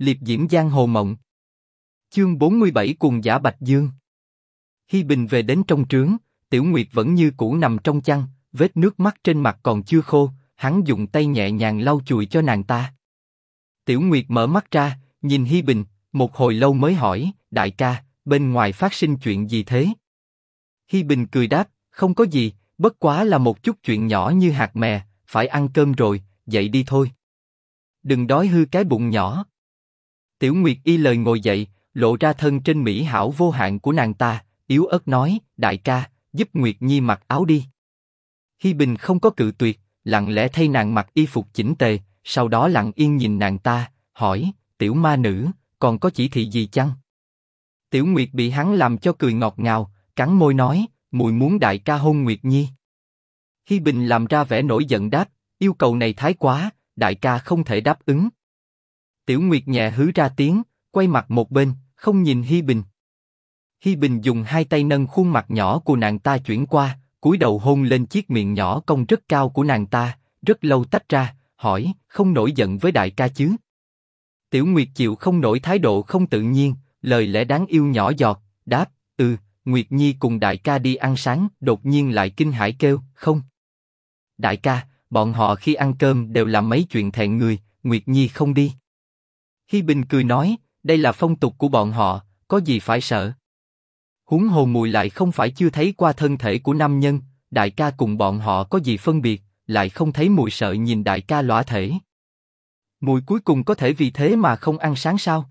liệp diễm giang hồ mộng. Chương 47 cùng giả Bạch Dương. Hi Bình về đến trong trướng, Tiểu Nguyệt vẫn như cũ nằm trong chăn, vết nước mắt trên mặt còn chưa khô, hắn dùng tay nhẹ nhàng lau chùi cho nàng ta. Tiểu Nguyệt mở mắt ra, nhìn Hi Bình, một hồi lâu mới hỏi, đại ca, bên ngoài phát sinh chuyện gì thế? Hi Bình cười đáp, không có gì, bất quá là một chút chuyện nhỏ như hạt mè, phải ăn cơm rồi, dậy đi thôi. Đừng đói hư cái bụng nhỏ. Tiểu Nguyệt y lời ngồi dậy, lộ ra thân trên mỹ hảo vô hạn của nàng ta, yếu ớt nói, đại ca, giúp Nguyệt Nhi mặc áo đi. Hi Bình không có cự tuyệt, lặng lẽ thay nàng mặc y phục chỉnh tề, sau đó lặng yên nhìn nàng ta, hỏi, tiểu ma nữ, còn có chỉ thị gì chăng? Tiểu Nguyệt bị hắn làm cho cười ngọt ngào, cắn môi nói, mùi muốn đại ca hôn Nguyệt Nhi. Hi Bình làm ra vẻ nổi giận đáp, yêu cầu này thái quá, đại ca không thể đáp ứng. Tiểu Nguyệt nhẹ hứ ra tiếng, quay mặt một bên, không nhìn Hi Bình. Hi Bình dùng hai tay nâng khuôn mặt nhỏ của nàng ta chuyển qua, cúi đầu hôn lên chiếc miệng nhỏ cong rất cao của nàng ta, rất lâu tách ra, hỏi, không nổi giận với đại ca chứ? Tiểu Nguyệt chịu không nổi thái độ không tự nhiên, lời lẽ đáng yêu nhỏ giọt, đáp, ừ, Nguyệt Nhi cùng đại ca đi ăn sáng, đột nhiên lại kinh hãi kêu, không. Đại ca, bọn họ khi ăn cơm đều làm mấy chuyện thẹn người, Nguyệt Nhi không đi. Hi Bình cười nói, đây là phong tục của bọn họ, có gì phải sợ. Huống hồ mùi lại không phải chưa thấy qua thân thể của nam nhân, đại ca cùng bọn họ có gì phân biệt, lại không thấy mùi sợ nhìn đại ca lõa thể. Mùi cuối cùng có thể vì thế mà không ăn sáng sao?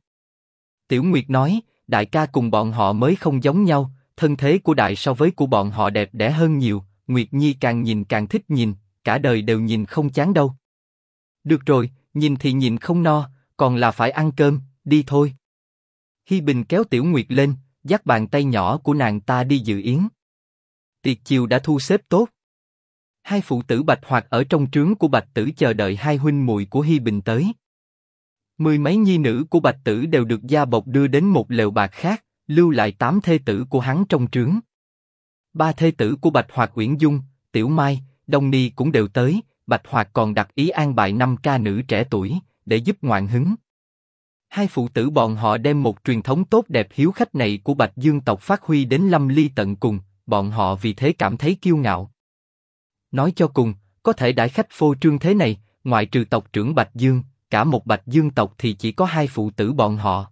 Tiểu Nguyệt nói, đại ca cùng bọn họ mới không giống nhau, thân thế của đại so với của bọn họ đẹp đẽ hơn nhiều. Nguyệt Nhi càng nhìn càng thích nhìn, cả đời đều nhìn không chán đâu. Được rồi, nhìn thì nhìn không no, còn là phải ăn cơm, đi thôi. Hi Bình kéo Tiểu Nguyệt lên, dắt bàn tay nhỏ của nàng ta đi dự yến. Tiệc chiều đã thu xếp tốt. Hai phụ tử Bạch Hoạt ở trong trướng của Bạch Tử chờ đợi hai huynh muội của Hi Bình tới. Mười mấy nhi nữ của Bạch Tử đều được gia bộc đưa đến một lều bạc khác, lưu lại tám thê tử của hắn trong trướng. Ba thê tử của Bạch Hoạt Uyển Dung, Tiểu Mai, Đông Ni cũng đều tới. Bạch Hoạt còn đặt ý an bài năm ca nữ trẻ tuổi để giúp ngoạn hứng. Hai phụ tử bọn họ đem một truyền thống tốt đẹp hiếu khách này của Bạch Dương tộc phát huy đến lâm ly tận cùng, bọn họ vì thế cảm thấy kiêu ngạo. Nói cho cùng, có thể đãi khách phô trương thế này, ngoại trừ tộc trưởng Bạch Dương, cả một Bạch Dương tộc thì chỉ có hai phụ tử bọn họ.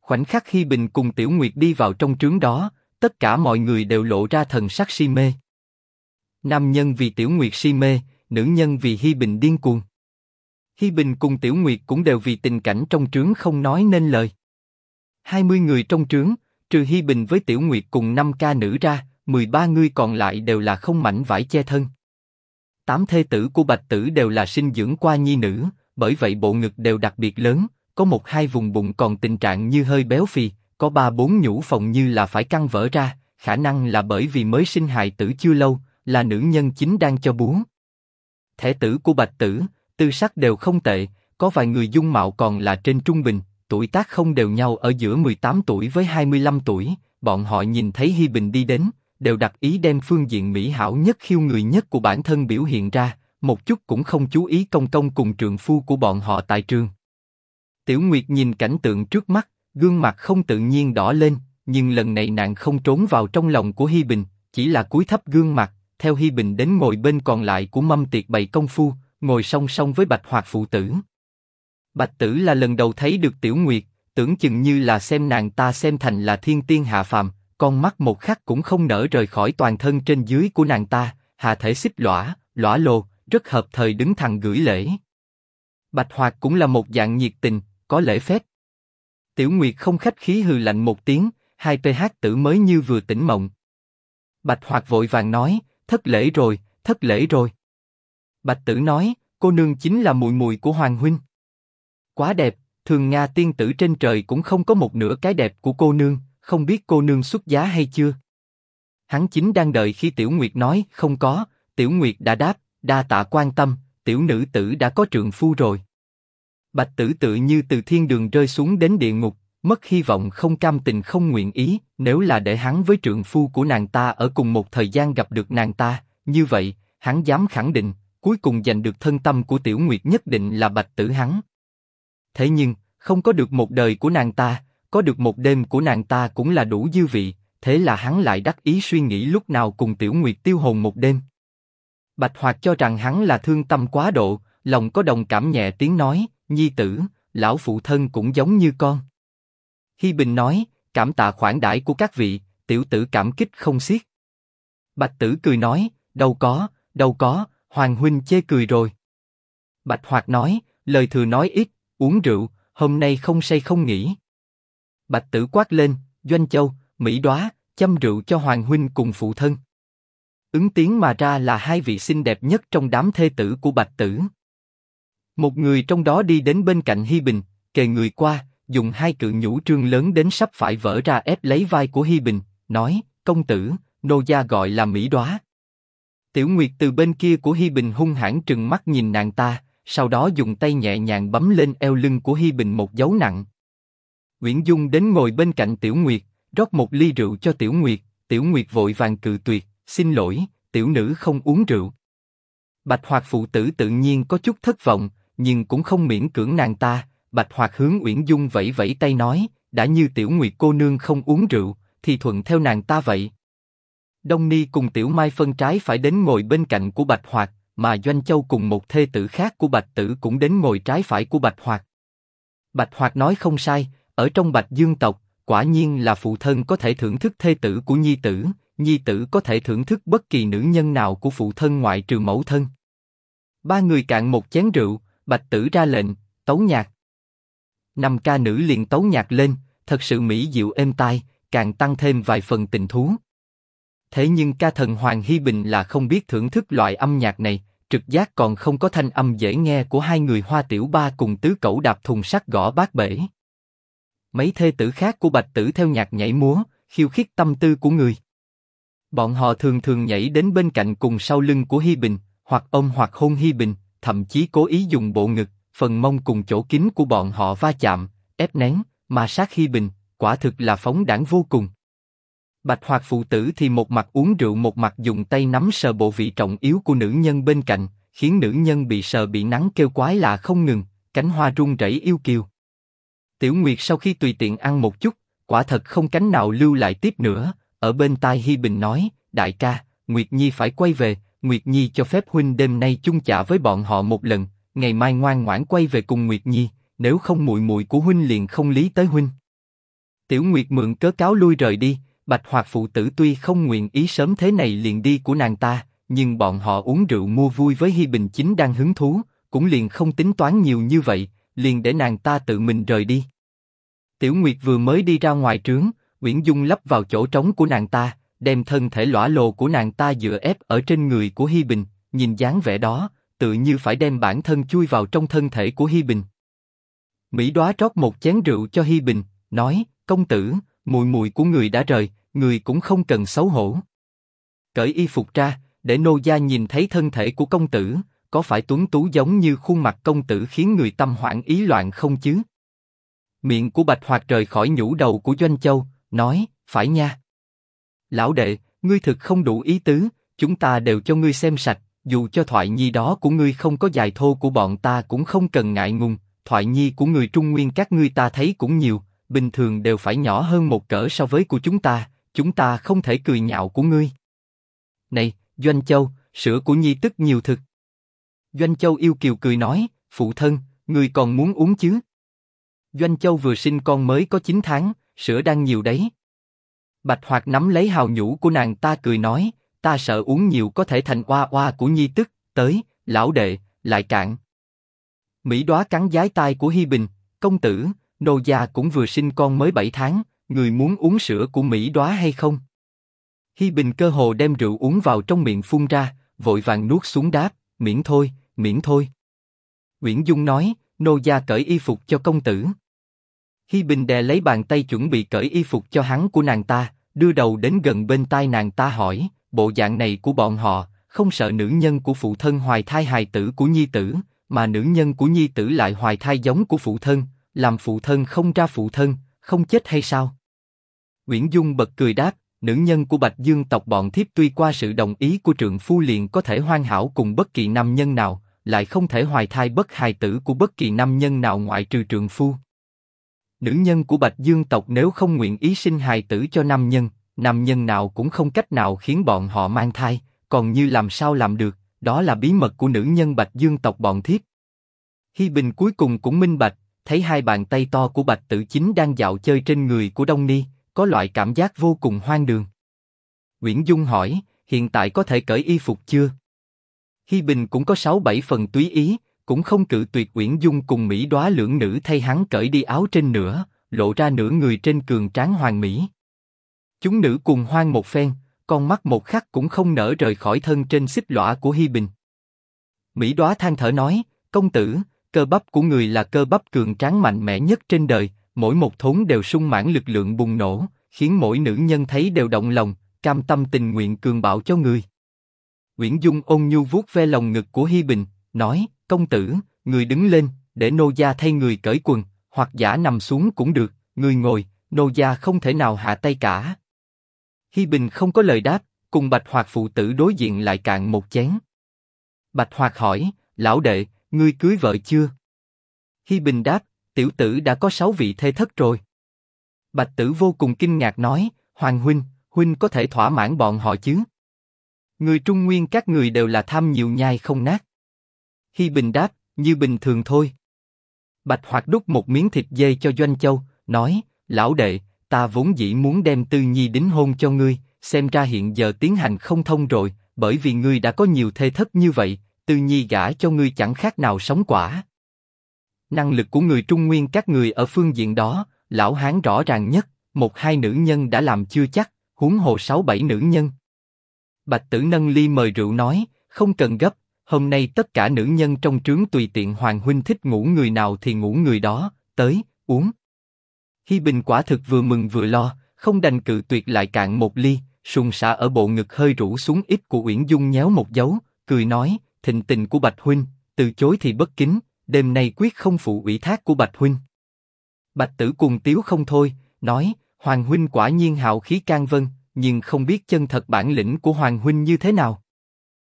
Khoảnh khắc khi Bình cùng Tiểu Nguyệt đi vào trong trướng đó, tất cả mọi người đều lộ ra thần sắc si mê. Nam nhân vì Tiểu Nguyệt si mê, nữ nhân vì Hi Bình điên cuồng. Hi Bình cùng Tiểu Nguyệt cũng đều vì tình cảnh trong trướng không nói nên lời. 20 người trong trướng, trừ Hi Bình với Tiểu Nguyệt cùng năm ca nữ ra, 13 người còn lại đều là không mảnh vải che thân. Tám thê tử của Bạch Tử đều là sinh dưỡng qua nhi nữ, bởi vậy bộ ngực đều đặc biệt lớn, có một hai vùng bụng còn tình trạng như hơi béo phì, có ba bốn nhũ phòng như là phải căng vỡ ra, khả năng là bởi vì mới sinh hài tử chưa lâu, là nữ nhân chính đang cho bú. Thể tử của Bạch Tử, tư sắc đều không tệ, có vài người dung mạo còn là trên trung bình, tuổi tác không đều nhau ở giữa 18 tuổi với 25 tuổi, bọn họ nhìn thấy Hi Bình đi đến, đều đặt ý đem phương diện mỹ hảo nhất khiêu người nhất của bản thân biểu hiện ra, một chút cũng không chú ý công công cùng trường phu của bọn họ tại trường. Tiểu Nguyệt nhìn cảnh tượng trước mắt, gương mặt không tự nhiên đỏ lên, nhưng lần này nàng không trốn vào trong lòng của Hi Bình, chỉ là cúi thấp gương mặt, theo Hi Bình đến ngồi bên còn lại của mâm tiệc bày công phu, ngồi song song với Bạch Hoạt phụ tử. Bạch Tử là lần đầu thấy được Tiểu Nguyệt, tưởng chừng như là xem nàng ta xem thành là thiên tiên hạ phàm, con mắt một khắc cũng không nở rời khỏi toàn thân trên dưới của nàng ta, hạ thể xích lõa, lõa lồ, rất hợp thời đứng thẳng gửi lễ. Bạch Hoạt cũng là một dạng nhiệt tình, có lễ phép. Tiểu Nguyệt không khách khí hừ lạnh một tiếng, hai PH tử mới như vừa tỉnh mộng. Bạch Hoạt vội vàng nói, thất lễ rồi, thất lễ rồi. Bạch Tử nói, cô nương chính là mùi mùi của Hoàng huynh. Quá đẹp, thường Nga tiên tử trên trời cũng không có một nửa cái đẹp của cô nương, không biết cô nương xuất giá hay chưa. Hắn chính đang đợi khi Tiểu Nguyệt nói không có, Tiểu Nguyệt đã đáp, đa tạ quan tâm, tiểu nữ tử đã có trượng phu rồi. Bạch Tử tự như từ thiên đường rơi xuống đến địa ngục, mất hy vọng không cam tình không nguyện ý, nếu là để hắn với trượng phu của nàng ta ở cùng một thời gian gặp được nàng ta, như vậy, hắn dám khẳng định, cuối cùng giành được thân tâm của Tiểu Nguyệt nhất định là Bạch Tử hắn. Thế nhưng, không có được một đời của nàng ta, có được một đêm của nàng ta cũng là đủ dư vị, thế là hắn lại đắc ý suy nghĩ lúc nào cùng Tiểu Nguyệt tiêu hồn một đêm. Bạch Hoạt cho rằng hắn là thương tâm quá độ, lòng có đồng cảm nhẹ tiếng nói, nhi tử, lão phụ thân cũng giống như con. Hi Bình nói, cảm tạ khoản đãi của các vị, tiểu tử cảm kích không xiết. Bạch Tử cười nói, đâu có, đâu có, Hoàng huynh chê cười rồi. Bạch Hoạt nói, lời thừa nói ít, uống rượu, hôm nay không say không nghỉ. Bạch Tử quát lên, Doanh Châu, Mỹ Đóa, chăm rượu cho Hoàng huynh cùng phụ thân. Ứng tiếng mà ra là hai vị xinh đẹp nhất trong đám thê tử của Bạch Tử. Một người trong đó đi đến bên cạnh Hi Bình, kề người qua, dùng hai cự nhũ trương lớn đến sắp phải vỡ ra ép lấy vai của Hi Bình, nói: công tử, nô gia gọi là Mỹ Đóa. Tiểu Nguyệt từ bên kia của Hi Bình hung hãn trừng mắt nhìn nàng ta, sau đó dùng tay nhẹ nhàng bấm lên eo lưng của Hi Bình một dấu nặng. Uyển Dung đến ngồi bên cạnh Tiểu Nguyệt, rót một ly rượu cho Tiểu Nguyệt. Tiểu Nguyệt vội vàng cự tuyệt, xin lỗi, tiểu nữ không uống rượu. Bạch Hoạt phụ tử tự nhiên có chút thất vọng, nhưng cũng không miễn cưỡng nàng ta. Bạch Hoạt hướng Uyển Dung vẫy vẫy tay nói, đã như Tiểu Nguyệt cô nương không uống rượu, thì thuận theo nàng ta vậy. Đông Ni cùng Tiểu Mai phân trái phải đến ngồi bên cạnh của Bạch Hoạt, mà Doanh Châu cùng một thê tử khác của Bạch Tử cũng đến ngồi trái phải của Bạch Hoạt. Bạch Hoạt nói không sai, ở trong Bạch Dương tộc, quả nhiên là phụ thân có thể thưởng thức thê tử của nhi tử, nhi tử có thể thưởng thức bất kỳ nữ nhân nào của phụ thân ngoại trừ mẫu thân. Ba người cạn một chén rượu, Bạch Tử ra lệnh, tấu nhạc. Năm ca nữ liền tấu nhạc lên, thật sự mỹ diệu êm tai, càng tăng thêm vài phần tình thú. Thế nhưng ca thần Hoàng Hy Bình là không biết thưởng thức loại âm nhạc này, trực giác còn không có thanh âm dễ nghe của hai người hoa tiểu ba cùng tứ cẩu đạp thùng sắt gõ bát bể. Mấy thê tử khác của Bạch Tử theo nhạc nhảy múa, khiêu khích tâm tư của người. Bọn họ thường thường nhảy đến bên cạnh cùng sau lưng của Hi Bình, hoặc ôm hoặc hôn Hi Bình, thậm chí cố ý dùng bộ ngực, phần mông cùng chỗ kín của bọn họ va chạm, ép nén, mà sát Hi Bình, quả thực là phóng đảng vô cùng. Bạch Hoạt phụ tử thì một mặt uống rượu một mặt dùng tay nắm sờ bộ vị trọng yếu của nữ nhân bên cạnh, khiến nữ nhân bị sờ bị nắng kêu quái lạ không ngừng, cánh hoa rung rẩy yêu kiều. Tiểu Nguyệt sau khi tùy tiện ăn một chút, quả thật không cánh nào lưu lại tiếp nữa. Ở bên tai Hi Bình nói, đại ca, Nguyệt Nhi phải quay về, Nguyệt Nhi cho phép huynh đêm nay chung chạ với bọn họ một lần, ngày mai ngoan ngoãn quay về cùng Nguyệt Nhi, nếu không muội muội của huynh liền không lý tới huynh. Tiểu Nguyệt mượn cớ cáo lui rời đi, Bạch Hoạt phụ tử tuy không nguyện ý sớm thế này liền đi của nàng ta, nhưng bọn họ uống rượu mua vui với Hi Bình chính đang hứng thú, cũng liền không tính toán nhiều như vậy, liền để nàng ta tự mình rời đi. Tiểu Nguyệt vừa mới đi ra ngoài trướng, Uyển Dung lấp vào chỗ trống của nàng ta, đem thân thể lõa lồ của nàng ta dựa ép ở trên người của Hi Bình, nhìn dáng vẻ đó, tự như phải đem bản thân chui vào trong thân thể của Hi Bình. Mỹ Đóa rót một chén rượu cho Hi Bình, nói: công tử, mùi mùi của người đã rời, người cũng không cần xấu hổ. Cởi y phục ra, để nô gia nhìn thấy thân thể của công tử, có phải tuấn tú giống như khuôn mặt công tử khiến người tâm hoảng ý loạn không chứ? Miệng của Bạch Hoạt rời khỏi nhũ đầu của Doanh Châu, nói, phải nha. Lão đệ, ngươi thực không đủ ý tứ, chúng ta đều cho ngươi xem sạch, dù cho thoại nhi đó của ngươi không có dài thô của bọn ta cũng không cần ngại ngùng, thoại nhi của người Trung Nguyên các ngươi ta thấy cũng nhiều, bình thường đều phải nhỏ hơn một cỡ so với của chúng ta, chúng ta không thể cười nhạo của ngươi. Này, Doanh Châu, sữa của nhi tức nhiều thực. Doanh Châu yêu kiều cười nói, phụ thân, ngươi còn muốn uống chứ? Doanh Châu vừa sinh con mới có 9 tháng, sữa đang nhiều đấy. Bạch Hoạt nắm lấy hào nhũ của nàng ta cười nói, ta sợ uống nhiều có thể thành oa oa của nhi tức, tới, lão đệ, lại cạn. Mỹ đoá cắn giái tai của Hi Bình, công tử, nô gia cũng vừa sinh con mới 7 tháng, người muốn uống sữa của Mỹ đóa hay không? Hi Bình cơ hồ đem rượu uống vào trong miệng phun ra, vội vàng nuốt xuống đáp, miễn thôi, miễn thôi. nguyễn Dung nói, nô gia cởi y phục cho công tử. Hi Bình đè lấy bàn tay chuẩn bị cởi y phục cho hắn của nàng ta, đưa đầu đến gần bên tai nàng ta hỏi, bộ dạng này của bọn họ, không sợ nữ nhân của phụ thân hoài thai hài tử của nhi tử, mà nữ nhân của nhi tử lại hoài thai giống của phụ thân, làm phụ thân không ra phụ thân, không chết hay sao? Nguyễn Dung bật cười đáp, nữ nhân của Bạch Dương tộc bọn thiếp tuy qua sự đồng ý của trượng phu liền có thể hoan hảo cùng bất kỳ nam nhân nào, lại không thể hoài thai bất hài tử của bất kỳ nam nhân nào ngoại trừ trượng phu. Nữ nhân của Bạch Dương tộc nếu không nguyện ý sinh hài tử cho nam nhân, nam nhân nào cũng không cách nào khiến bọn họ mang thai, còn như làm sao làm được, đó là bí mật của nữ nhân Bạch Dương tộc bọn thiếp. Hi Bình cuối cùng cũng minh bạch, thấy hai bàn tay to của Bạch Tử Chính đang dạo chơi trên người của Đông Ni, có loại cảm giác vô cùng hoang đường. Nguyễn Dung hỏi, hiện tại có thể cởi y phục chưa? Hi Bình cũng có sáu bảy phần túy ý, cũng không cự tuyệt Uyển Dung cùng Mỹ Đóa lưỡng nữ thay hắn cởi đi áo trên nữa, lộ ra nửa người trên cường tráng hoàng mỹ. Chúng nữ cùng hoang một phen, con mắt một khắc cũng không nở rời khỏi thân trên xích lõa của Hi Bình. Mỹ Đóa than thở nói, công tử, cơ bắp của người là cơ bắp cường tráng mạnh mẽ nhất trên đời, mỗi một thốn đều sung mãn lực lượng bùng nổ, khiến mỗi nữ nhân thấy đều động lòng, cam tâm tình nguyện cường bạo cho người. Uyển Dung ôn nhu vuốt ve lòng ngực của Hi Bình, nói, công tử, người đứng lên, để nô gia thay người cởi quần, hoặc giả nằm xuống cũng được, người ngồi, nô gia không thể nào hạ tay cả. Hi Bình không có lời đáp, cùng Bạch Hoạt phụ tử đối diện lại cạn một chén. Bạch Hoạt hỏi, lão đệ, ngươi cưới vợ chưa? Hi Bình đáp, tiểu tử đã có sáu vị thê thất rồi. Bạch Tử vô cùng kinh ngạc nói, Hoàng huynh, huynh có thể thỏa mãn bọn họ chứ? Người Trung Nguyên các người đều là tham nhiều nhai không nát. Hi Bình đáp, như bình thường thôi. Bạch Hoạt đút một miếng thịt dê cho Doanh Châu, nói, lão đệ, ta vốn dĩ muốn đem Tư Nhi đính hôn cho ngươi, xem ra hiện giờ tiến hành không thông rồi, bởi vì ngươi đã có nhiều thê thất như vậy, Tư Nhi gả cho ngươi chẳng khác nào sống quả. Năng lực của người Trung Nguyên các người ở phương diện đó, lão hán rõ ràng nhất, một hai nữ nhân đã làm chưa chắc, huống hồ sáu bảy nữ nhân. Bạch Tử nâng ly mời rượu nói, không cần gấp, hôm nay tất cả nữ nhân trong trướng tùy tiện Hoàng huynh thích ngủ người nào thì ngủ người đó, tới uống. Hi Bình quả thực vừa mừng vừa lo, không đành cự tuyệt lại cạn một ly, sùng xả ở bộ ngực hơi rũ xuống ít của Uyển Dung nhéo một dấu, cười nói, thịnh tình của Bạch huynh, từ chối thì bất kính, đêm nay quyết không phụ ủy thác của Bạch huynh. Bạch Tử cùng tiếu không thôi, nói, Hoàng huynh quả nhiên hào khí can vân, nhưng không biết chân thật bản lĩnh của Hoàng huynh như thế nào.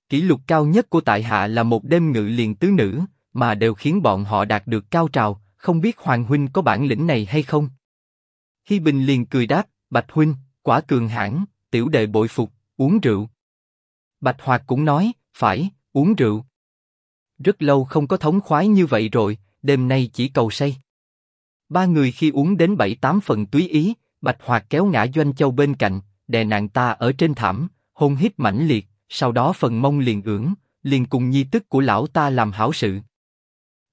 Kỷ lục cao nhất của tại hạ là một đêm ngự liền tứ nữ, mà đều khiến bọn họ đạt được cao trào, không biết Hoàng huynh có bản lĩnh này hay không? Hi Bình liền cười đáp, Bạch huynh, quả cường hãn, tiểu đệ bội phục, uống rượu. Bạch Hoạt cũng nói, phải, uống rượu. Rất lâu không có thống khoái như vậy rồi, đêm nay chỉ cầu say. Ba người khi uống đến bảy tám phần túy ý, Bạch Hoạt kéo ngã Doanh Châu bên cạnh, đè nàng ta ở trên thảm, hôn hít mãnh liệt, sau đó phần mông liền ưỡn, liền cùng nhi tức của lão ta làm hảo sự.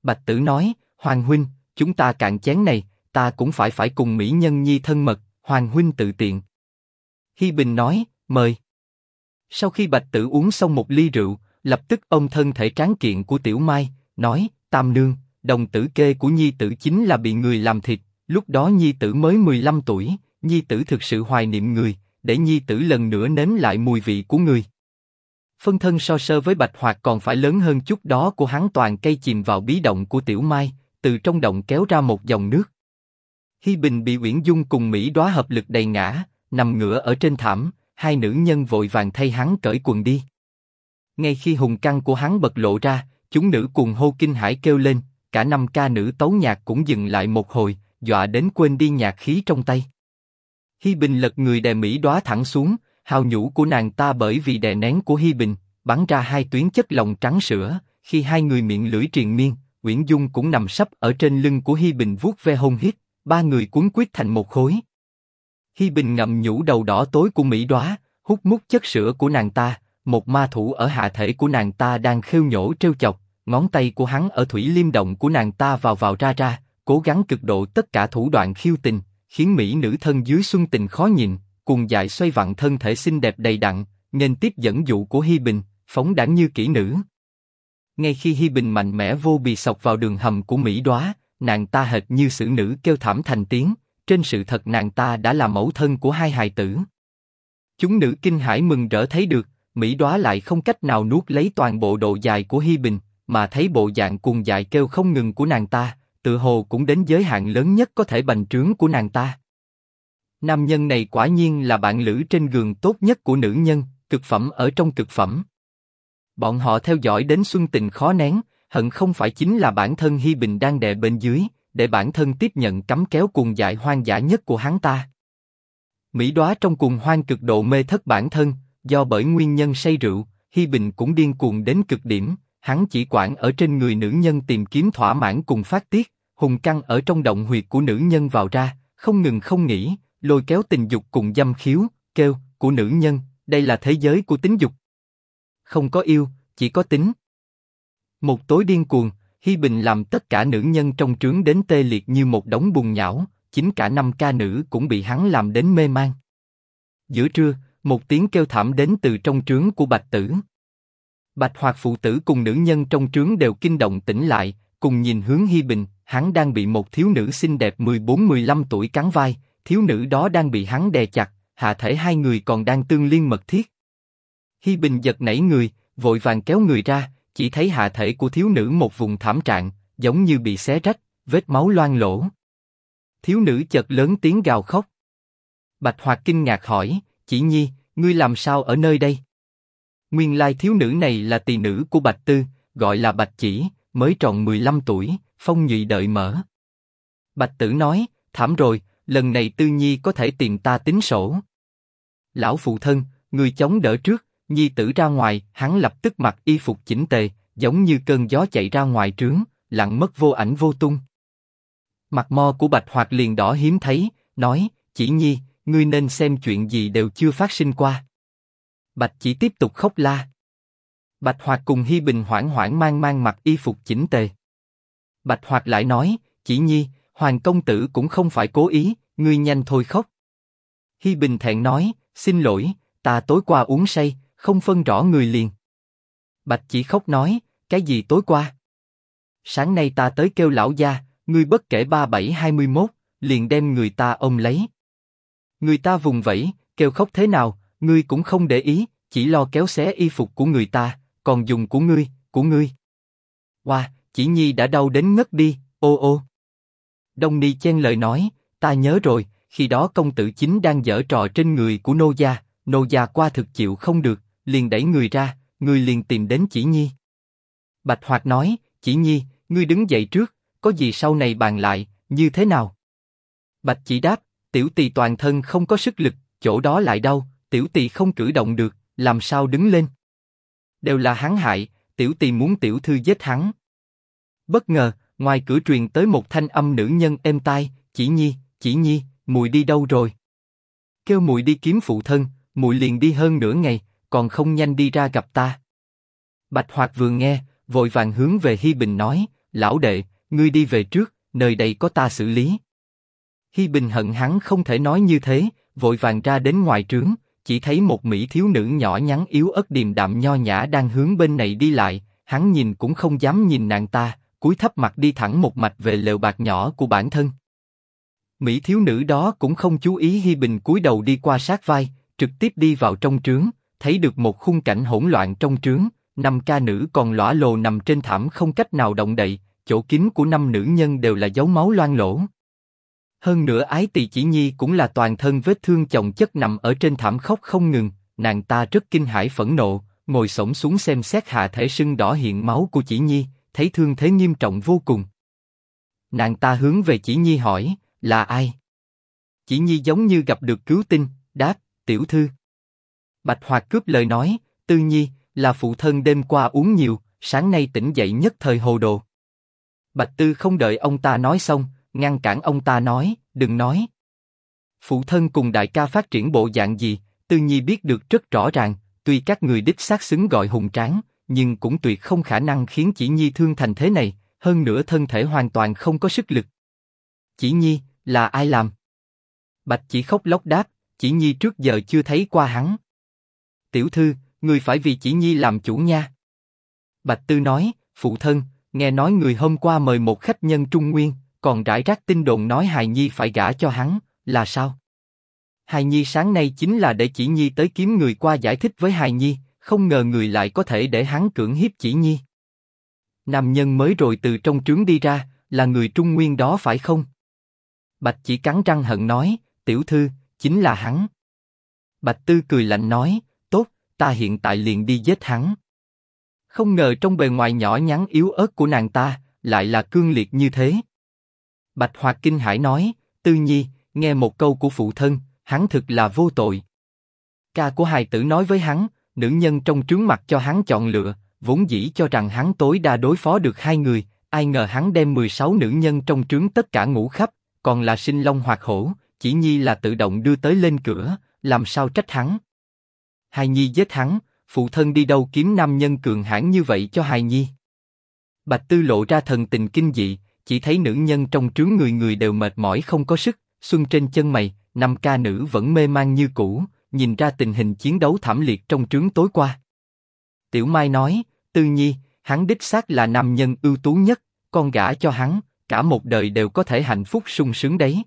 Bạch Tử nói, Hoàng huynh, chúng ta cạn chén này, ta cũng phải phải cùng mỹ nhân nhi thân mật, Hoàng huynh tự tiện. Hi Bình nói, mời. Sau khi Bạch Tử uống xong một ly rượu, lập tức ôm thân thể tráng kiện của Tiểu Mai, nói, Tam Nương, đồng tử kê của Nhi tử chính là bị người làm thịt, lúc đó Nhi tử mới 15 tuổi, Nhi tử thực sự hoài niệm người, để Nhi tử lần nữa nếm lại mùi vị của người. Phân thân so sơ với Bạch Hoạt còn phải lớn hơn chút đó của hắn toàn cây chìm vào bí động của Tiểu Mai, từ trong động kéo ra một dòng nước. Hi Bình bị Uyển Dung cùng Mỹ đóa hợp lực đầy ngã, nằm ngửa ở trên thảm, hai nữ nhân vội vàng thay hắn cởi quần đi. Ngay khi hùng căng của hắn bật lộ ra, chúng nữ cùng hô kinh hãi kêu lên, cả năm ca nữ tấu nhạc cũng dừng lại một hồi, dọa đến quên đi nhạc khí trong tay. Hi Bình lật người đè Mỹ đóa thẳng xuống, hào nhũ của nàng ta bởi vì đè nén của Hi Bình, bắn ra hai tuyến chất lỏng trắng sữa. Khi hai người miệng lưỡi triền miên, Uyển Dung cũng nằm sấp ở trên lưng của Hi Bình vuốt ve hôn hít, ba người cuốn quyết thành một khối. Hi Bình ngậm nhũ đầu đỏ tối của Mỹ đóa, hút mút chất sữa của nàng ta, một ma thủ ở hạ thể của nàng ta đang khêu nhổ trêu chọc, ngón tay của hắn ở thủy liêm động của nàng ta vào vào ra ra, cố gắng cực độ tất cả thủ đoạn khiêu tình, khiến mỹ nữ thân dưới xuân tình khó nhìn, cùng dại xoay vặn thân thể xinh đẹp đầy đặn, nên tiếp dẫn dụ của Hi Bình, phóng đẳng như kỹ nữ. Ngay khi Hi Bình mạnh mẽ vô bì sọc vào đường hầm của Mỹ Đóa, nàng ta hệt như xử nữ kêu thảm thành tiếng, trên sự thật nàng ta đã là mẫu thân của hai hài tử. Chúng nữ kinh hãi mừng rỡ thấy được, Mỹ Đóa lại không cách nào nuốt lấy toàn bộ độ dài của Hi Bình, mà thấy bộ dạng cuồng dại kêu không ngừng của nàng ta, tự hồ cũng đến giới hạn lớn nhất có thể bành trướng của nàng ta. Nam nhân này quả nhiên là bạn lữ trên giường tốt nhất của nữ nhân, cực phẩm ở trong cực phẩm. Bọn họ theo dõi đến xuân tình khó nén, hận không phải chính là bản thân Hi Bình đang đè bên dưới, để bản thân tiếp nhận cắm kéo cuồng dại hoang dã nhất của hắn ta. Mỹ Đóa trong cuồng hoang cực độ mê thất bản thân, do bởi nguyên nhân say rượu, Hi Bình cũng điên cuồng đến cực điểm, hắn chỉ quản ở trên người nữ nhân tìm kiếm thỏa mãn cùng phát tiết, hùng căng ở trong động huyệt của nữ nhân vào ra, không ngừng không nghỉ, lôi kéo tình dục cùng dâm khiếu, kêu, của nữ nhân, đây là thế giới của tính dục. Không có yêu, chỉ có tính. Một tối điên cuồng, Hi Bình làm tất cả nữ nhân trong trướng đến tê liệt như một đống bùn nhão, chính cả năm ca nữ cũng bị hắn làm đến mê man. Giữa trưa, một tiếng kêu thảm đến từ trong trướng của Bạch Tử. Bạch Hoạt phụ tử cùng nữ nhân trong trướng đều kinh động tỉnh lại, cùng nhìn hướng Hi Bình, hắn đang bị một thiếu nữ xinh đẹp 14-15 tuổi cắn vai, thiếu nữ đó đang bị hắn đè chặt, hạ thể hai người còn đang tương liên mật thiết. Hi Bình giật nảy người, vội vàng kéo người ra, chỉ thấy hạ thể của thiếu nữ một vùng thảm trạng, giống như bị xé rách, vết máu loang lổ. Thiếu nữ chợt lớn tiếng gào khóc. Bạch Hoạt kinh ngạc hỏi, chỉ nhi, ngươi làm sao ở nơi đây? Nguyên lai thiếu nữ này là tỳ nữ của Bạch Tư, gọi là Bạch Chỉ, mới tròn 15 tuổi, phong nhụy đợi mở. Bạch Tử nói, thảm rồi, lần này Tư Nhi có thể tìm ta tính sổ. Lão phụ thân, người chống đỡ trước, Nhi tử ra ngoài, hắn lập tức mặc y phục chỉnh tề, giống như cơn gió chạy ra ngoài trướng, lặng mất vô ảnh vô tung. Mặt mo của Bạch Hoạt liền đỏ hiếm thấy, nói, chỉ Nhi, ngươi nên xem chuyện gì đều chưa phát sinh qua. Bạch chỉ tiếp tục khóc la. Bạch Hoạt cùng Hi Bình hoảng hoảng mang mang mặc y phục chỉnh tề. Bạch Hoạt lại nói, chỉ nhi, Hoàng công tử cũng không phải cố ý, ngươi nhanh thôi khóc. Hi Bình thẹn nói, xin lỗi, ta tối qua uống say, không phân rõ người liền. Bạch chỉ khóc nói, cái gì tối qua? Sáng nay ta tới kêu lão gia, ngươi bất kể ba bảy hai mươi mốt, liền đem người ta ôm lấy. Người ta vùng vẫy, kêu khóc thế nào, ngươi cũng không để ý, chỉ lo kéo xé y phục của người ta, còn dùng của ngươi, của ngươi. Wow, chỉ nhi đã đau đến ngất đi, ô ô. Đông Ni chen lời nói, ta nhớ rồi, khi đó công tử chính đang dở trò trên người của nô gia, nô gia qua thực chịu không được, liền đẩy người ra, người liền tìm đến chỉ nhi. Bạch Hoạt nói, chỉ nhi, ngươi đứng dậy trước, có gì sau này bàn lại, như thế nào? Bạch chỉ đáp, tiểu tỳ toàn thân không có sức lực, chỗ đó lại đau, tiểu tỳ không cử động được, làm sao đứng lên? Đều là hắn hại, tiểu tỳ muốn tiểu thư giết hắn. Bất ngờ, ngoài cửa truyền tới một thanh âm nữ nhân êm tai, chỉ nhi, chỉ nhi, mùi đi đâu rồi? Kêu mùi đi kiếm phụ thân, mùi liền đi hơn nửa ngày, còn không nhanh đi ra gặp ta. Bạch Hoạt vừa nghe, vội vàng hướng về Hi Bình nói, lão đệ, ngươi đi về trước, nơi đây có ta xử lý. Hi Bình hận hắn không thể nói như thế, vội vàng ra đến ngoài trướng, chỉ thấy một mỹ thiếu nữ nhỏ nhắn yếu ớt điềm đạm nho nhã đang hướng bên này đi lại, hắn nhìn cũng không dám nhìn nàng ta, cúi thấp mặt đi thẳng một mạch về lều bạc nhỏ của bản thân. Mỹ thiếu nữ đó cũng không chú ý Hi Bình cúi đầu đi qua sát vai, trực tiếp đi vào trong trướng, thấy được một khung cảnh hỗn loạn trong trướng, năm ca nữ còn lõa lồ nằm trên thảm không cách nào động đậy, chỗ kín của năm nữ nhân đều là dấu máu loang lổ. Hơn nữa ái tỳ chỉ nhi cũng là toàn thân vết thương chồng chất nằm ở trên thảm khóc không ngừng, nàng ta rất kinh hãi phẫn nộ, ngồi xổm xuống xem xét hạ thể sưng đỏ hiện máu của chỉ nhi, thấy thương thế nghiêm trọng vô cùng. Nàng ta hướng về chỉ nhi hỏi, là ai? Chỉ nhi giống như gặp được cứu tinh, đáp, tiểu thư. Bạch Hoạt cướp lời nói, tư nhi, là phụ thân đêm qua uống nhiều, sáng nay tỉnh dậy nhất thời hồ đồ. Bạch Tư không đợi ông ta nói xong, ngăn cản ông ta nói, đừng nói. Phụ thân cùng đại ca phát triển bộ dạng gì, Tư Nhi biết được rất rõ ràng, tuy các người đích xác xứng gọi hùng tráng, nhưng cũng tuyệt không khả năng khiến chỉ Nhi thương thành thế này, hơn nữa thân thể hoàn toàn không có sức lực. Chỉ Nhi, là ai làm? Bạch chỉ khóc lóc đáp, chỉ Nhi trước giờ chưa thấy qua hắn. Tiểu thư, người phải vì chỉ Nhi làm chủ nha. Bạch Tư nói, phụ thân, nghe nói người hôm qua mời một khách nhân Trung Nguyên, còn rải rác tin đồn nói Hài Nhi phải gả cho hắn, là sao? Hài Nhi sáng nay chính là để chỉ Nhi tới kiếm người qua giải thích với Hài Nhi, không ngờ người lại có thể để hắn cưỡng hiếp chỉ Nhi. Nam nhân mới rồi từ trong trướng đi ra, là người Trung Nguyên đó phải không? Bạch chỉ cắn răng hận nói, tiểu thư, chính là hắn. Bạch Tư cười lạnh nói, tốt, ta hiện tại liền đi giết hắn. Không ngờ trong bề ngoài nhỏ nhắn yếu ớt của nàng ta, lại là cương liệt như thế. Bạch Hoạt kinh hải nói, Tư Nhi, nghe một câu của phụ thân, hắn thực là vô tội. Ca của hài tử nói với hắn, nữ nhân trong trướng mặt cho hắn chọn lựa, vốn dĩ cho rằng hắn tối đa đối phó được hai người, ai ngờ hắn đem 16 nữ nhân trong trướng tất cả ngủ khắp, còn là sinh long Hoạt hổ, chỉ nhi là tự động đưa tới lên cửa, làm sao trách hắn. Hài nhi giết hắn, phụ thân đi đâu kiếm nam nhân cường hãn như vậy cho hài nhi. Bạch Tư lộ ra thần tình kinh dị, chỉ thấy nữ nhân trong trướng người người đều mệt mỏi không có sức, xuân trên chân mày, năm ca nữ vẫn mê man như cũ, nhìn ra tình hình chiến đấu thảm liệt trong trướng tối qua. Tiểu Mai nói, Tư Nhi, hắn đích xác là nam nhân ưu tú nhất, con gả cho hắn, cả một đời đều có thể hạnh phúc sung sướng đấy.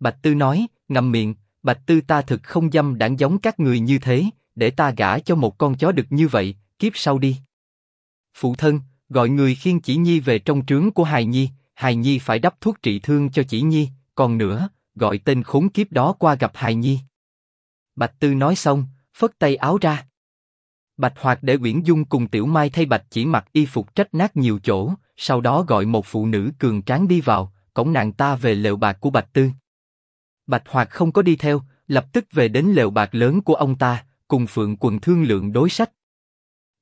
Bạch Tư nói, ngậm miệng, Bạch Tư ta thực không dâm đảng giống các người như thế, để ta gả cho một con chó được như vậy, kiếp sau đi. Phụ thân, gọi người khiêng chỉ nhi về trong trướng của hài nhi, hài nhi phải đắp thuốc trị thương cho chỉ nhi, còn nữa, gọi tên khốn kiếp đó qua gặp hài nhi. Bạch Tư nói xong, phất tay áo ra. Bạch Hoạt để Uyển Dung cùng Tiểu Mai thay Bạch chỉ mặc y phục trách nát nhiều chỗ, sau đó gọi một phụ nữ cường tráng đi vào, cổng nàng ta về lều bạc của Bạch Tư. Bạch Hoạt không có đi theo, lập tức về đến lều bạc lớn của ông ta, cùng Phượng Quần thương lượng đối sách.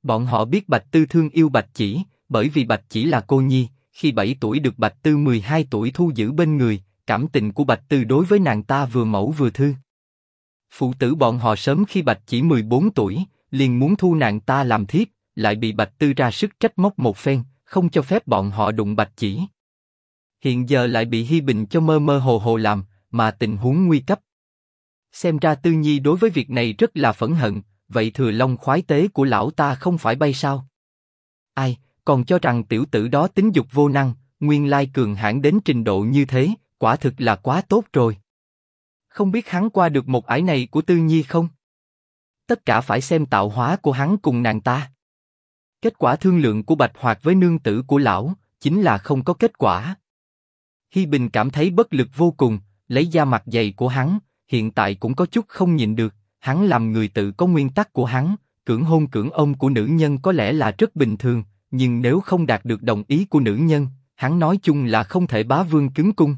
Bọn họ biết Bạch Tư thương yêu Bạch Chỉ, bởi vì Bạch Chỉ là cô nhi, khi 7 tuổi được Bạch Tư 12 tuổi thu giữ bên người, cảm tình của Bạch Tư đối với nàng ta vừa mẫu vừa thư. Phụ tử bọn họ sớm khi Bạch Chỉ 14 tuổi, liền muốn thu nàng ta làm thiếp, lại bị Bạch Tư ra sức trách móc một phen, không cho phép bọn họ đụng Bạch Chỉ. Hiện giờ lại bị Hi Bình cho mơ mơ hồ hồ làm, mà tình huống nguy cấp. Xem ra Tư Nhi đối với việc này rất là phẫn hận, vậy thừa long khoái tế của lão ta không phải bay sao? Ai, còn cho rằng tiểu tử đó tính dục vô năng, nguyên lai cường hãn đến trình độ như thế, quả thực là quá tốt rồi. Không biết hắn qua được một ải này của Tư Nhi không? Tất cả phải xem tạo hóa của hắn cùng nàng ta. Kết quả thương lượng của Bạch Hoạt với nương tử của lão chính là không có kết quả. Hi Bình cảm thấy bất lực vô cùng, lấy da mặt dày của hắn, hiện tại cũng có chút không nhịn được. Hắn làm người tự có nguyên tắc của hắn, cưỡng hôn cưỡng ông của nữ nhân có lẽ là rất bình thường, nhưng nếu không đạt được đồng ý của nữ nhân, hắn nói chung là không thể bá vương cứng cung.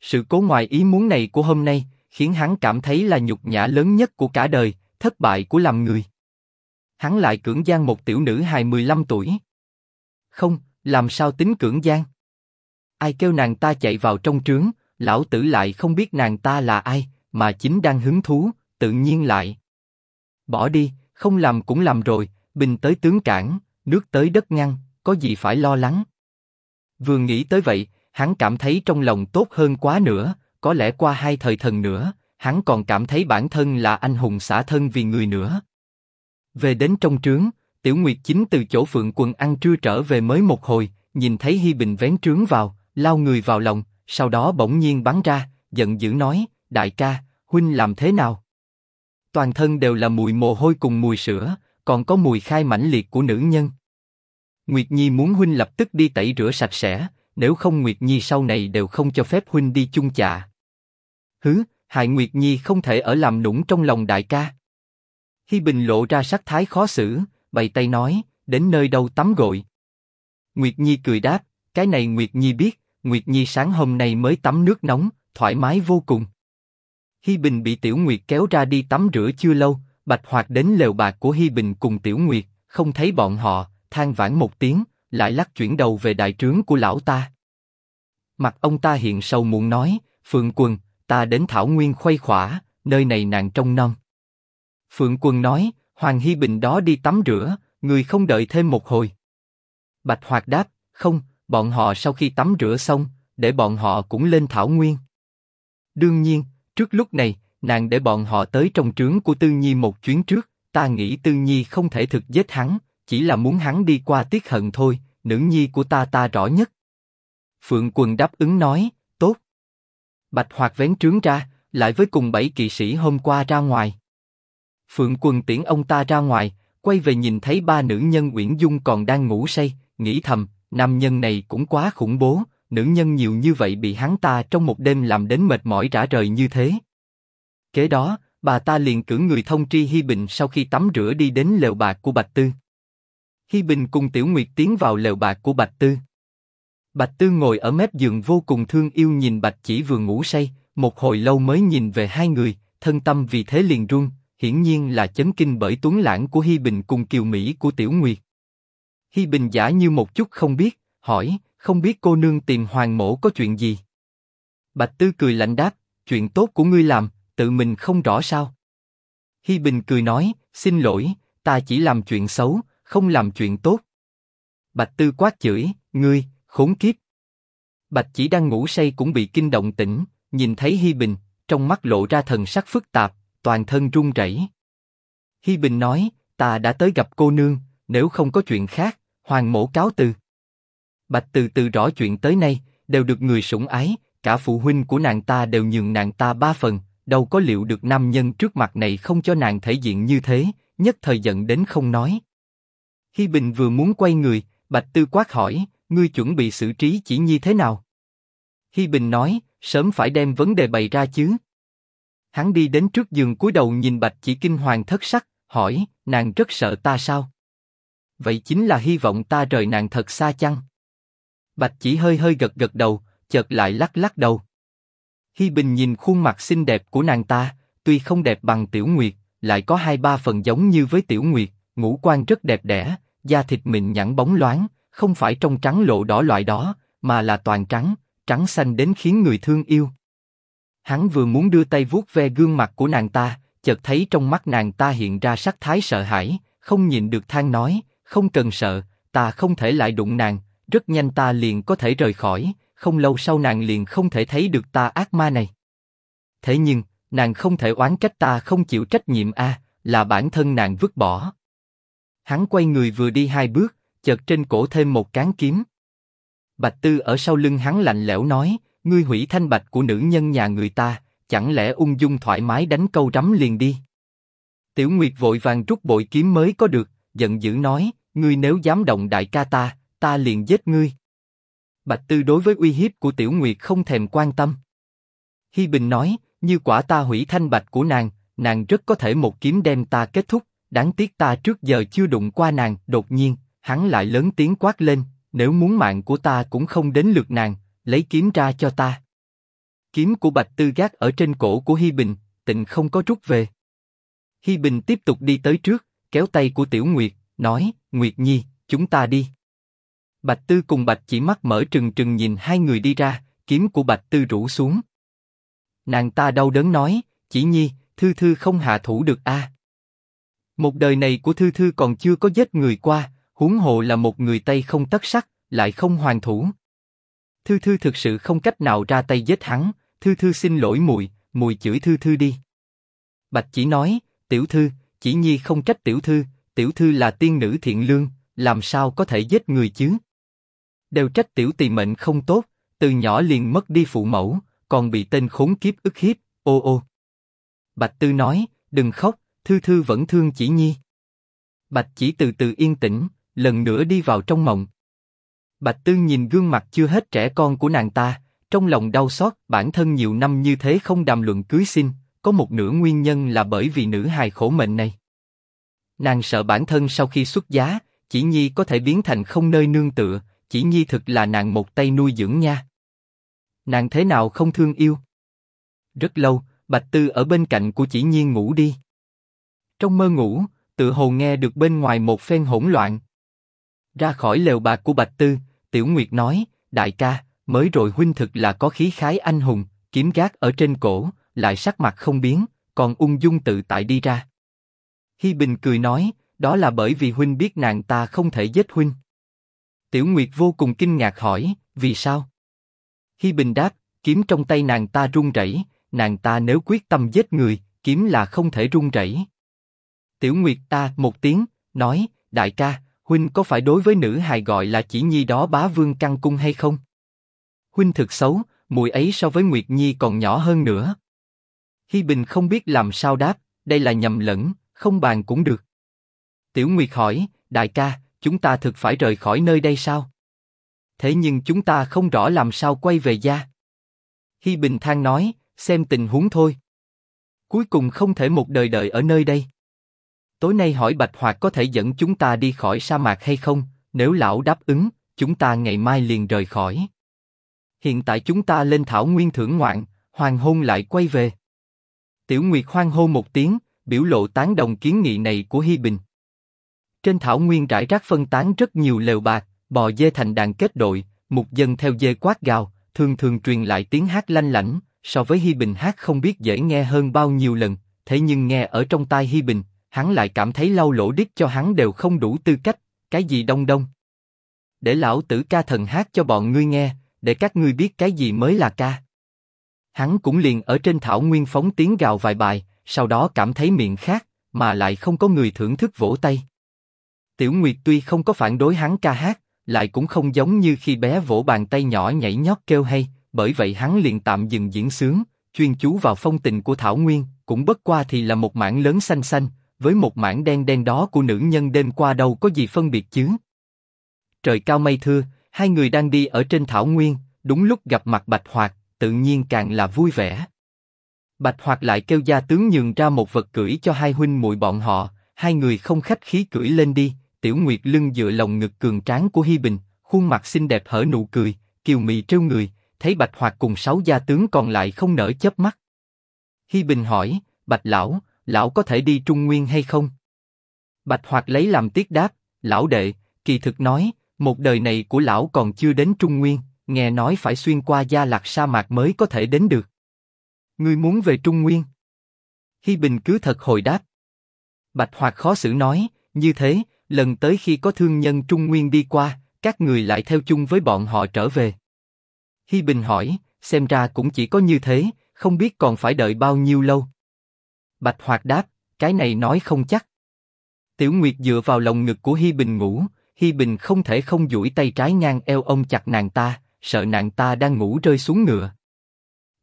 Sự cố ngoài ý muốn này của hôm nay khiến hắn cảm thấy là nhục nhã lớn nhất của cả đời, thất bại của làm người. Hắn lại cưỡng gian một tiểu nữ hài 15 tuổi. Không, làm sao tính cưỡng gian? Ai kêu nàng ta chạy vào trong trướng, lão tử lại không biết nàng ta là ai, mà chính đang hứng thú, tự nhiên lại. Bỏ đi, không làm cũng làm rồi, bình tới tướng cản, nước tới đất ngăn, có gì phải lo lắng. Vừa nghĩ tới vậy, hắn cảm thấy trong lòng tốt hơn quá nữa, có lẽ qua hai thời thần nữa, hắn còn cảm thấy bản thân là anh hùng xả thân vì người nữa. Về đến trong trướng, Tiểu Nguyệt chính từ chỗ Phượng Quần ăn trưa trở về mới một hồi, nhìn thấy Hi Bình vén trướng vào, lao người vào lòng, sau đó bỗng nhiên bắn ra, giận dữ nói: Đại ca, huynh làm thế nào? Toàn thân đều là mùi mồ hôi cùng mùi sữa, còn có mùi khai mãnh liệt của nữ nhân. Nguyệt Nhi muốn huynh lập tức đi tẩy rửa sạch sẽ, nếu không Nguyệt Nhi sau này đều không cho phép huynh đi chung chạ. Hứ, hại Nguyệt Nhi không thể ở làm nũng trong lòng đại ca. Hi Bình lộ ra sắc thái khó xử, bày tay nói, đến nơi đâu tắm gội. Nguyệt Nhi cười đáp, cái này Nguyệt Nhi biết, Nguyệt Nhi sáng hôm nay mới tắm nước nóng, thoải mái vô cùng. Hi Bình bị Tiểu Nguyệt kéo ra đi tắm rửa chưa lâu, Bạch Hoạt đến lều bạc của Hi Bình cùng Tiểu Nguyệt, không thấy bọn họ, than vãn một tiếng, lại lắc chuyển đầu về đại trướng của lão ta. Mặt ông ta hiện sầu muộn nói, Phượng Quân, ta đến Thảo Nguyên khuây khỏa, nơi này nàng trông nom. Phượng Quân nói, Hoàng Hy Bình đó đi tắm rửa, người không đợi thêm một hồi. Bạch Hoạt đáp, không, bọn họ sau khi tắm rửa xong, để bọn họ cũng lên Thảo Nguyên. Đương nhiên, trước lúc này, nàng để bọn họ tới trong trướng của Tư Nhi một chuyến trước, ta nghĩ Tư Nhi không thể thực giết hắn, chỉ là muốn hắn đi qua tiết hận thôi, nữ nhi của ta ta rõ nhất. Phượng Quần đáp ứng nói, tốt. Bạch Hoạt vén trướng ra, lại với cùng bảy kỵ sĩ hôm qua ra ngoài. Phượng Quần tiễn ông ta ra ngoài, quay về nhìn thấy ba nữ nhân Uyển Dung còn đang ngủ say, nghĩ thầm, nam nhân này cũng quá khủng bố, nữ nhân nhiều như vậy bị hắn ta trong một đêm làm đến mệt mỏi rã rời như thế. Kế đó, bà ta liền cử người thông tri Hi Bình sau khi tắm rửa đi đến lều bạc của Bạch Tư. Hi Bình cùng Tiểu Nguyệt tiến vào lều bạc của Bạch Tư. Bạch Tư ngồi ở mép giường vô cùng thương yêu nhìn Bạch Chỉ vừa ngủ say, một hồi lâu mới nhìn về hai người, thân tâm vì thế liền run, hiển nhiên là chấn kinh bởi tuấn lãng của Hi Bình cùng kiều mỹ của Tiểu Nguyệt. Hi Bình giả như một chút không biết, hỏi, không biết cô nương tìm Hoàng Mỗ có chuyện gì? Bạch Tư cười lạnh đáp, chuyện tốt của ngươi làm, tự mình không rõ sao? Hi Bình cười nói, xin lỗi, ta chỉ làm chuyện xấu, không làm chuyện tốt. Bạch Tư quát chửi, ngươi, khốn kiếp. Bạch chỉ đang ngủ say cũng bị kinh động tỉnh, nhìn thấy Hi Bình, trong mắt lộ ra thần sắc phức tạp, toàn thân run rẩy. Hi Bình nói, ta đã tới gặp cô nương, nếu không có chuyện khác, hoàng mổ cáo từ. Bạch từ từ rõ chuyện tới nay, đều được người sủng ái, cả phụ huynh của nàng ta đều nhường nàng ta ba phần, đâu có liệu được nam nhân trước mặt này không cho nàng thể diện như thế, nhất thời giận đến không nói. Hi Bình vừa muốn quay người, Bạch Tư quát hỏi, ngươi chuẩn bị xử trí chỉ nhi thế nào? Hi Bình nói, sớm phải đem vấn đề bày ra chứ. Hắn đi đến trước giường cúi đầu nhìn Bạch Chỉ kinh hoàng thất sắc, hỏi, nàng rất sợ ta sao? Vậy chính là hy vọng ta rời nàng thật xa chăng? Bạch Chỉ hơi hơi gật gật đầu, chợt lại lắc lắc đầu. Hi Bình nhìn khuôn mặt xinh đẹp của nàng ta, tuy không đẹp bằng Tiểu Nguyệt, lại có hai ba phần giống như với Tiểu Nguyệt, ngũ quan rất đẹp đẽ, da thịt mịn nhẵn bóng loáng, không phải trong trắng lộ đỏ loại đó, mà là toàn trắng, trắng xanh đến khiến người thương yêu. Hắn vừa muốn đưa tay vuốt ve gương mặt của nàng ta, chợt thấy trong mắt nàng ta hiện ra sắc thái sợ hãi, không nhìn được than nói, không cần sợ, ta không thể lại đụng nàng, rất nhanh ta liền có thể rời khỏi, không lâu sau nàng liền không thể thấy được ta ác ma này. Thế nhưng, nàng không thể oán trách ta không chịu trách nhiệm a, là bản thân nàng vứt bỏ. Hắn quay người vừa đi hai bước, chợt trên cổ thêm một cán kiếm. Bạch Tư ở sau lưng hắn lạnh lẽo nói, ngươi hủy thanh bạch của nữ nhân nhà người ta, chẳng lẽ ung dung thoải mái đánh câu rắm liền đi? Tiểu Nguyệt vội vàng rút bội kiếm mới có được, giận dữ nói, ngươi nếu dám động đại ca ta, ta liền giết ngươi. Bạch Tư đối với uy hiếp của Tiểu Nguyệt không thèm quan tâm. Hi Bình nói, như quả ta hủy thanh bạch của nàng, nàng rất có thể một kiếm đem ta kết thúc. Đáng tiếc ta trước giờ chưa đụng qua nàng. Đột nhiên, hắn lại lớn tiếng quát lên, nếu muốn mạng của ta cũng không đến lượt nàng, lấy kiếm ra cho ta. Kiếm của Bạch Tư gác ở trên cổ của Hi Bình, tịnh không có rút về. Hi Bình tiếp tục đi tới trước, kéo tay của Tiểu Nguyệt, nói, Nguyệt Nhi, chúng ta đi. Bạch Tư cùng Bạch chỉ mắt mở trừng trừng nhìn hai người đi ra, kiếm của Bạch Tư rủ xuống. Nàng ta đau đớn nói, chỉ nhi, Thư Thư không hạ thủ được a. Một đời này của Thư Thư còn chưa có giết người qua, huống hồ là một người tây không tất sắc, lại không hoàn thủ. Thư Thư thực sự không cách nào ra tay giết hắn, Thư Thư xin lỗi mùi, mùi chửi Thư Thư đi. Bạch chỉ nói, tiểu thư, chỉ nhi không trách tiểu thư, tiểu thư là tiên nữ thiện lương, làm sao có thể giết người chứ? Đều trách tiểu tỳ mệnh không tốt, từ nhỏ liền mất đi phụ mẫu, còn bị tên khốn kiếp ức hiếp, ô ô. Bạch Tư nói, đừng khóc, Thư Thư vẫn thương chỉ nhi. Bạch chỉ từ từ yên tĩnh, lần nữa đi vào trong mộng. Bạch Tư nhìn gương mặt chưa hết trẻ con của nàng ta, trong lòng đau xót. Bản thân nhiều năm như thế không đàm luận cưới xin, có một nửa nguyên nhân là bởi vì nữ hài khổ mệnh này. Nàng sợ bản thân sau khi xuất giá, chỉ nhi có thể biến thành không nơi nương tựa, chỉ nhi thực là nàng một tay nuôi dưỡng nha. Nàng thế nào không thương yêu? Rất lâu, Bạch Tư ở bên cạnh của chỉ nhi ngủ đi. Trong mơ ngủ, tự hồ nghe được bên ngoài một phen hỗn loạn. Ra khỏi lều bạc của Bạch Tư, Tiểu Nguyệt nói, đại ca, mới rồi huynh thực là có khí khái anh hùng, kiếm gác ở trên cổ, lại sắc mặt không biến, còn ung dung tự tại đi ra. Hi Bình cười nói, đó là bởi vì huynh biết nàng ta không thể giết huynh. Tiểu Nguyệt vô cùng kinh ngạc hỏi, vì sao? Hi Bình đáp, kiếm trong tay nàng ta run rẩy, nàng ta nếu quyết tâm giết người, kiếm là không thể run rẩy. Tiểu Nguyệt ta một tiếng, nói, đại ca, huynh có phải đối với nữ hài gọi là chỉ nhi đó bá vương căng cung hay không? Huynh thực xấu, mùi ấy so với Nguyệt Nhi còn nhỏ hơn nữa. Hi Bình không biết làm sao đáp, đây là nhầm lẫn, không bàn cũng được. Tiểu Nguyệt hỏi, đại ca, chúng ta thực phải rời khỏi nơi đây sao? Thế nhưng chúng ta không rõ làm sao quay về gia. Hi Bình than nói, xem tình huống thôi. Cuối cùng không thể một đời đợi ở nơi đây. Tối nay hỏi Bạch Hoạt có thể dẫn chúng ta đi khỏi sa mạc hay không? Nếu lão đáp ứng, chúng ta ngày mai liền rời khỏi. Hiện tại chúng ta lên thảo nguyên thưởng ngoạn, hoàng hôn lại quay về. Tiểu Nguyệt hoang hô một tiếng, biểu lộ tán đồng kiến nghị này của Hi Bình. Trên thảo nguyên rải rác phân tán rất nhiều lều bạc, bò dê thành đàn kết đội, mục dân theo dê quát gào, thường thường truyền lại tiếng hát lanh lảnh, so với Hi Bình hát không biết dễ nghe hơn bao nhiêu lần, thế nhưng nghe ở trong tai Hi Bình, hắn lại cảm thấy lau lỗ đít cho hắn đều không đủ tư cách, cái gì đông đông. Để lão tử ca thần hát cho bọn ngươi nghe, để các ngươi biết cái gì mới là ca. Hắn cũng liền ở trên thảo nguyên phóng tiếng gào vài bài, sau đó cảm thấy miệng khác mà lại không có người thưởng thức vỗ tay. Tiểu Nguyệt tuy không có phản đối hắn ca hát, lại cũng không giống như khi bé vỗ bàn tay nhỏ nhảy nhót kêu hay, bởi vậy hắn liền tạm dừng diễn sướng, chuyên chú vào phong tình của Thảo Nguyên, cũng bất qua thì là một mảng lớn xanh xanh, với một mảng đen đen đó của nữ nhân đêm qua đâu có gì phân biệt chứ. Trời cao mây thưa, hai người đang đi ở trên Thảo Nguyên, đúng lúc gặp mặt Bạch Hoạt, tự nhiên càng là vui vẻ. Bạch Hoạt lại kêu gia tướng nhường ra một vật cưỡi cho hai huynh muội bọn họ, hai người không khách khí cưỡi lên đi. Tiểu Nguyệt lưng dựa lồng ngực cường tráng của Hi Bình, khuôn mặt xinh đẹp hở nụ cười, kiều mị trêu người, thấy Bạch Hoạt cùng sáu gia tướng còn lại không nở chớp mắt. Hi Bình hỏi, Bạch Lão, Lão có thể đi Trung Nguyên hay không? Bạch Hoạt lấy làm tiếc đáp, Lão đệ, kỳ thực nói, một đời này của Lão còn chưa đến Trung Nguyên, nghe nói phải xuyên qua Gia Lạc sa mạc mới có thể đến được. Ngươi muốn về Trung Nguyên? Hi Bình cứ thật hồi đáp. Bạch Hoạt khó xử nói, như thế, lần tới khi có thương nhân Trung Nguyên đi qua, các người lại theo chung với bọn họ trở về. Hi Bình hỏi, xem ra cũng chỉ có như thế, không biết còn phải đợi bao nhiêu lâu. Bạch Hoạt đáp, cái này nói không chắc. Tiểu Nguyệt dựa vào lồng ngực của Hi Bình ngủ, Hi Bình không thể không duỗi tay trái ngang eo ông chặt nàng ta, sợ nàng ta đang ngủ rơi xuống ngựa.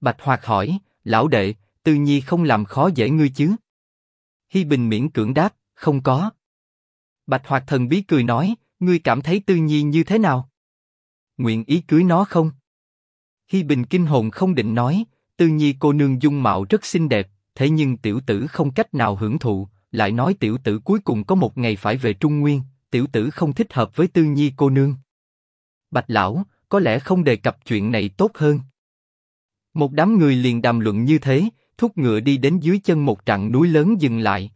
Bạch Hoạt hỏi, lão đệ, Tư Nhi không làm khó dễ ngươi chứ? Hi Bình miễn cưỡng đáp, không có. Bạch Hoạt thần bí cười nói, ngươi cảm thấy Tư Nhi như thế nào? Nguyện ý cưới nó không? Hi Bình kinh hồn không định nói, Tư Nhi cô nương dung mạo rất xinh đẹp, thế nhưng tiểu tử không cách nào hưởng thụ, lại nói tiểu tử cuối cùng có một ngày phải về Trung Nguyên, tiểu tử không thích hợp với Tư Nhi cô nương. Bạch lão, có lẽ không đề cập chuyện này tốt hơn. Một đám người liền đàm luận như thế, thúc ngựa đi đến dưới chân một trạng núi lớn dừng lại.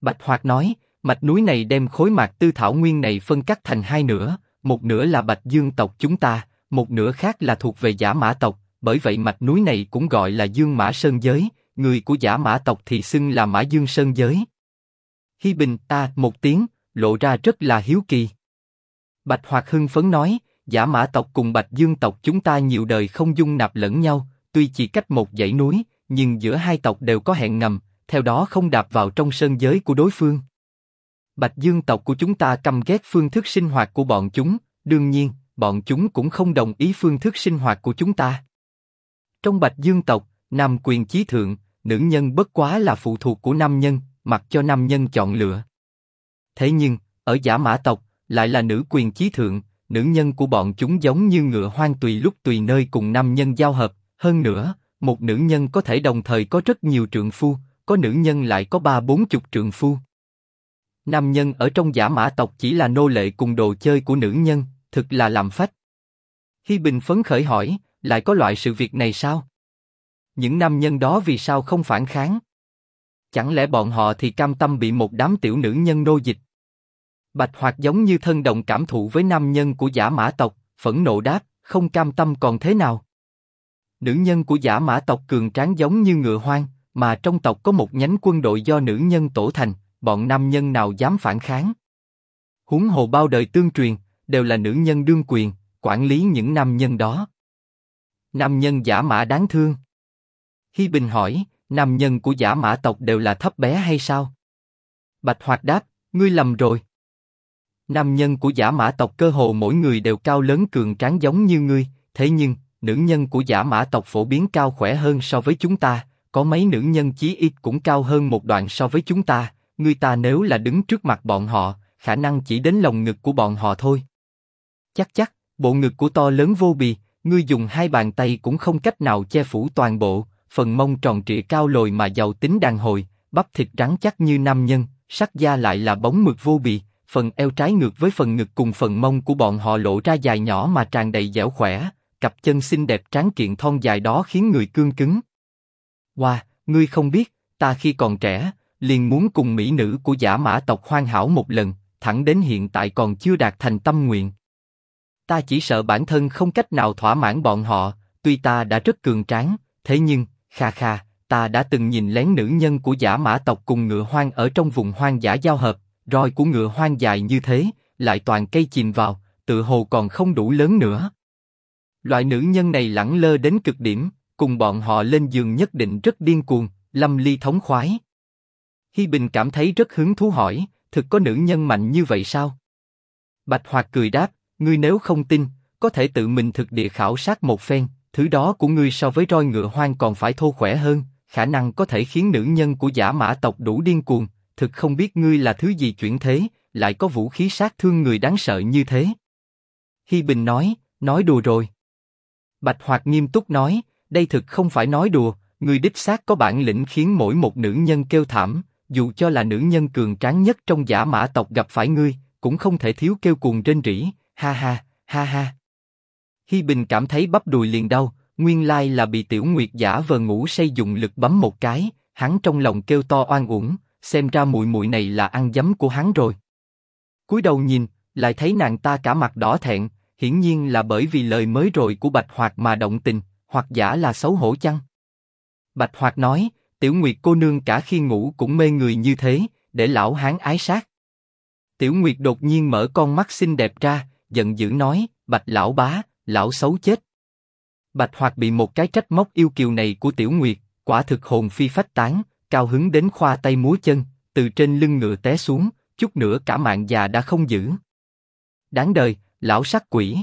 Bạch Hoạt nói, mạch núi này đem khối mạc tư thảo nguyên này phân cắt thành hai nửa, một nửa là Bạch Dương tộc chúng ta, một nửa khác là thuộc về Giả Mã tộc, bởi vậy mạch núi này cũng gọi là Dương Mã Sơn giới, người của Giả Mã tộc thì xưng là Mã Dương Sơn giới. Hi Bình ta một tiếng, lộ ra rất là hiếu kỳ. Bạch Hoạt hưng phấn nói, Giả Mã tộc cùng Bạch Dương tộc chúng ta nhiều đời không dung nạp lẫn nhau, tuy chỉ cách một dãy núi, nhưng giữa hai tộc đều có hẹn ngầm, theo đó không đạp vào trong sơn giới của đối phương. Bạch Dương tộc của chúng ta căm ghét phương thức sinh hoạt của bọn chúng, đương nhiên, bọn chúng cũng không đồng ý phương thức sinh hoạt của chúng ta. Trong Bạch Dương tộc, nam quyền chí thượng, nữ nhân bất quá là phụ thuộc của nam nhân, mặc cho nam nhân chọn lựa. Thế nhưng, ở giả mã tộc, lại là nữ quyền chí thượng, nữ nhân của bọn chúng giống như ngựa hoang tùy lúc tùy nơi cùng nam nhân giao hợp. Hơn nữa, một nữ nhân có thể đồng thời có rất nhiều trượng phu, có nữ nhân lại có ba bốn chục trượng phu. Nam nhân ở trong giả mã tộc chỉ là nô lệ cùng đồ chơi của nữ nhân, thực là làm phách. Hi Bình phấn khởi hỏi, lại có loại sự việc này sao? Những nam nhân đó vì sao không phản kháng? Chẳng lẽ bọn họ thì cam tâm bị một đám tiểu nữ nhân nô dịch? Bạch Hoạt giống như thân đồng cảm thụ với nam nhân của giả mã tộc, phẫn nộ đáp, không cam tâm còn thế nào? Nữ nhân của giả mã tộc cường tráng giống như ngựa hoang, mà trong tộc có một nhánh quân đội do nữ nhân tổ thành, bọn nam nhân nào dám phản kháng? Huống hồ bao đời tương truyền, đều là nữ nhân đương quyền, quản lý những nam nhân đó. Nam nhân giả mã đáng thương. Hi Bình hỏi, nam nhân của giả mã tộc đều là thấp bé hay sao? Bạch Hoạt đáp, ngươi lầm rồi. Nam nhân của giả mã tộc cơ hồ mỗi người đều cao lớn cường tráng giống như ngươi, thế nhưng nữ nhân của giả mã tộc phổ biến cao khỏe hơn so với chúng ta, có mấy nữ nhân chí ít cũng cao hơn một đoạn so với chúng ta. Ngươi ta nếu là đứng trước mặt bọn họ, khả năng chỉ đến lồng ngực của bọn họ thôi. Chắc chắc, bộ ngực của to lớn vô bì, ngươi dùng hai bàn tay cũng không cách nào che phủ toàn bộ, phần mông tròn trịa cao lồi mà giàu tính đàn hồi, bắp thịt rắn chắc như nam nhân, sắc da lại là bóng mực vô bì, phần eo trái ngược với phần ngực cùng phần mông của bọn họ lộ ra dài nhỏ mà tràn đầy dẻo khỏe, cặp chân xinh đẹp tráng kiện thon dài đó khiến người cương cứng. Wow, ngươi không biết, ta khi còn trẻ, liền muốn cùng mỹ nữ của giả mã tộc hoang hảo một lần, thẳng đến hiện tại còn chưa đạt thành tâm nguyện. Ta chỉ sợ bản thân không cách nào thỏa mãn bọn họ, tuy ta đã rất cường tráng, thế nhưng, kha kha, ta đã từng nhìn lén nữ nhân của giả mã tộc cùng ngựa hoang ở trong vùng hoang dã giao hợp, roi của ngựa hoang dài như thế, lại toàn cây chìm vào, tự hồ còn không đủ lớn nữa. Loại nữ nhân này lẳng lơ đến cực điểm, cùng bọn họ lên giường nhất định rất điên cuồng, lâm ly thống khoái. Hi Bình cảm thấy rất hứng thú hỏi, thực có nữ nhân mạnh như vậy sao? Bạch Hoạt cười đáp, ngươi nếu không tin, có thể tự mình thực địa khảo sát một phen, thứ đó của ngươi so với roi ngựa hoang còn phải thô khỏe hơn, khả năng có thể khiến nữ nhân của giả mã tộc đủ điên cuồng, thực không biết ngươi là thứ gì chuyển thế, lại có vũ khí sát thương người đáng sợ như thế. Hi Bình nói, nói đùa rồi. Bạch Hoạt nghiêm túc nói, đây thực không phải nói đùa, người đích xác có bản lĩnh khiến mỗi một nữ nhân kêu thảm, dù cho là nữ nhân cường tráng nhất trong giả mã tộc gặp phải ngươi, cũng không thể thiếu kêu cuồng trên rỉ, ha ha, ha ha. Hi Bình cảm thấy bắp đùi liền đau, nguyên lai là bị Tiểu Nguyệt giả vờ ngủ say dùng lực bấm một cái, hắn trong lòng kêu to oan uổng, xem ra mùi mùi này là ăn dấm của hắn rồi. cúi đầu nhìn, lại thấy nàng ta cả mặt đỏ thẹn, hiển nhiên là bởi vì lời mới rồi của Bạch Hoạt mà động tình, hoặc giả là xấu hổ chăng? Bạch Hoạt nói, Tiểu Nguyệt cô nương cả khi ngủ cũng mê người như thế, để lão hán ái sát. Tiểu Nguyệt đột nhiên mở con mắt xinh đẹp ra, giận dữ nói, Bạch lão bá, lão xấu chết. Bạch Hoạt bị một cái trách móc yêu kiều này của Tiểu Nguyệt, quả thực hồn phi phách tán, cao hứng đến khoa tay múa chân, từ trên lưng ngựa té xuống, chút nữa cả mạng già đã không giữ. Đáng đời, lão sắc quỷ.